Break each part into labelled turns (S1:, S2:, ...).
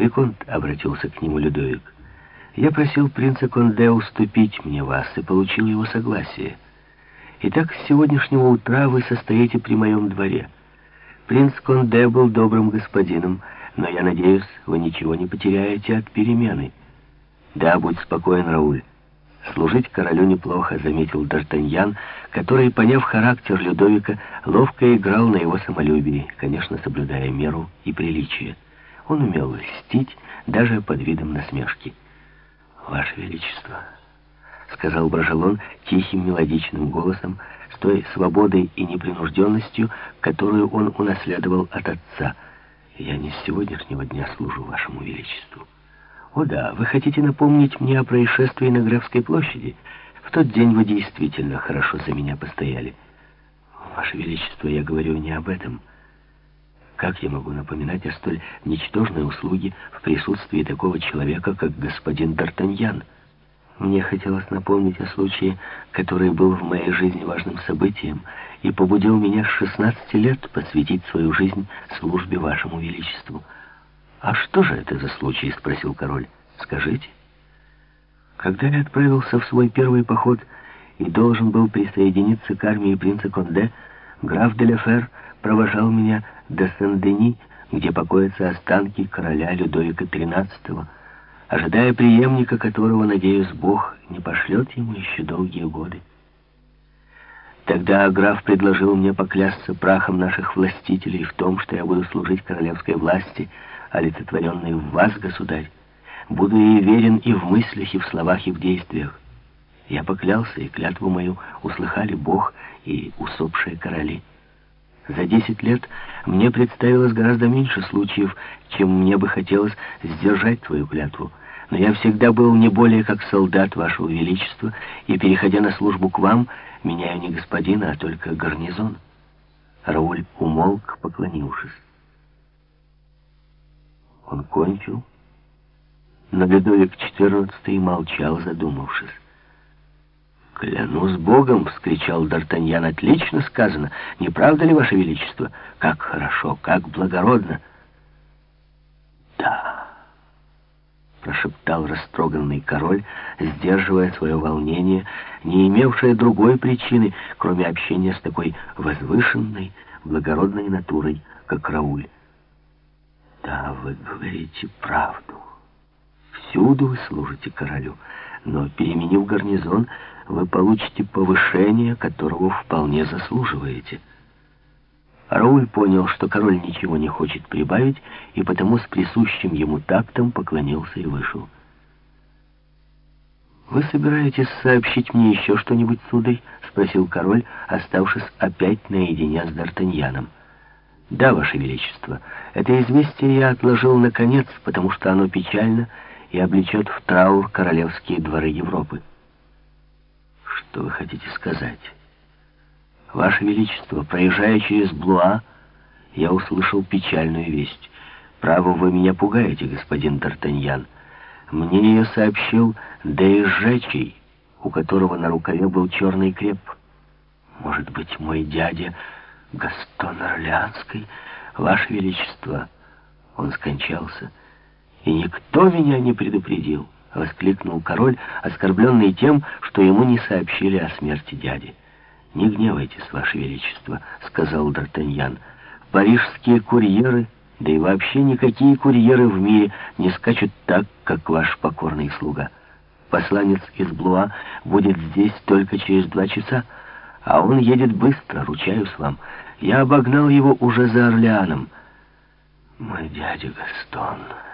S1: Виконт обратился к нему Людовик. Я просил принца Конде уступить мне вас и получил его согласие. Итак, с сегодняшнего утра вы состоите при моем дворе. Принц Конде был добрым господином, но я надеюсь, вы ничего не потеряете от перемены. Да, будь спокоен, Рауль. Служить королю неплохо, заметил Д'Артаньян, который, поняв характер Людовика, ловко играл на его самолюбии, конечно, соблюдая меру и приличие. Он умел льстить даже под видом насмешки. «Ваше Величество», — сказал Брожелон тихим мелодичным голосом, с той свободой и непринужденностью, которую он унаследовал от отца, «я не с сегодняшнего дня служу Вашему Величеству». «О да, вы хотите напомнить мне о происшествии на Графской площади? В тот день вы действительно хорошо за меня постояли». «Ваше Величество, я говорю не об этом». Как я могу напоминать о столь ничтожной услуге в присутствии такого человека, как господин Д'Артаньян? Мне хотелось напомнить о случае, который был в моей жизни важным событием и побудил меня с 16 лет посвятить свою жизнь службе вашему величеству. «А что же это за случай?» — спросил король. «Скажите». Когда я отправился в свой первый поход и должен был присоединиться к армии принца Конде, граф де Лефер провожал меня до Сен-Дени, где покоятся останки короля Людовика XIII, ожидая преемника, которого, надеюсь, Бог не пошлет ему еще долгие годы. Тогда граф предложил мне поклясться прахом наших властителей в том, что я буду служить королевской власти, олицетворенной в вас, государь. Буду ей верен и в мыслях, и в словах, и в действиях. Я поклялся, и клятву мою услыхали Бог и усопшие короли. За десять лет мне представилось гораздо меньше случаев, чем мне бы хотелось сдержать твою клятву. Но я всегда был не более как солдат вашего величества, и, переходя на службу к вам, меняю не господина, а только гарнизон. Рауль умолк, поклонившись. Он кончил, но Людовик XIV молчал, задумавшись. «Клянусь Богом!» — вскричал Д'Артаньян. «Отлично сказано! Не правда ли, Ваше Величество? Как хорошо, как благородно!» «Да!» — прошептал растроганный король, сдерживая свое волнение, не имевшее другой причины, кроме общения с такой возвышенной, благородной натурой, как Рауль. «Да, вы говорите правду. Всюду вы служите королю, но, переменив гарнизон, вы получите повышение, которого вполне заслуживаете». Рауль понял, что король ничего не хочет прибавить, и потому с присущим ему тактом поклонился и вышел. «Вы собираетесь сообщить мне еще что-нибудь, сударь?» — спросил король, оставшись опять наедине с Д'Артаньяном. «Да, Ваше Величество, это известие я отложил наконец, потому что оно печально и облечет в траур королевские дворы Европы». «Что вы хотите сказать?» «Ваше Величество, проезжая через Блуа, я услышал печальную весть. Право, вы меня пугаете, господин Д'Артаньян. Мне ее сообщил Деизжечий, у которого на рукаве был черный креп. Может быть, мой дядя Гастон Орлеанский, Ваше Величество, он скончался, и никто меня не предупредил». — воскликнул король, оскорбленный тем, что ему не сообщили о смерти дяди. «Не гневайтесь, Ваше Величество», — сказал Д'Артаньян. «Парижские курьеры, да и вообще никакие курьеры в мире не скачут так, как ваш покорный слуга. Посланец из Блуа будет здесь только через два часа, а он едет быстро, ручаюсь вам. Я обогнал его уже за Орлеаном». «Мой дядя Гастон», —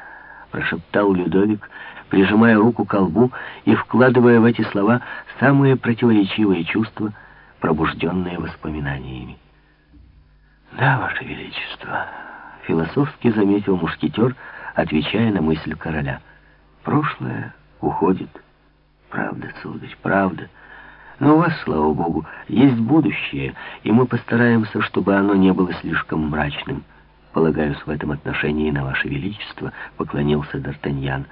S1: прошептал Людовик, прижимая руку к колбу и вкладывая в эти слова самые противоречивые чувства — пробужденные воспоминаниями. «Да, Ваше Величество», — философски заметил мушкетер, отвечая на мысль короля. «Прошлое уходит. Правда, сударь, правда. Но у вас, слава богу, есть будущее, и мы постараемся, чтобы оно не было слишком мрачным. Полагаюсь в этом отношении на Ваше Величество», — поклонился Д'Артаньян.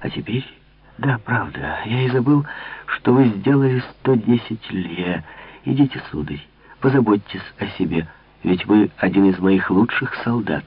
S1: «А теперь...» «Да, правда. Я и забыл, что вы сделали 110 лье. Идите, сударь, позаботьтесь о себе, ведь вы один из моих лучших солдат».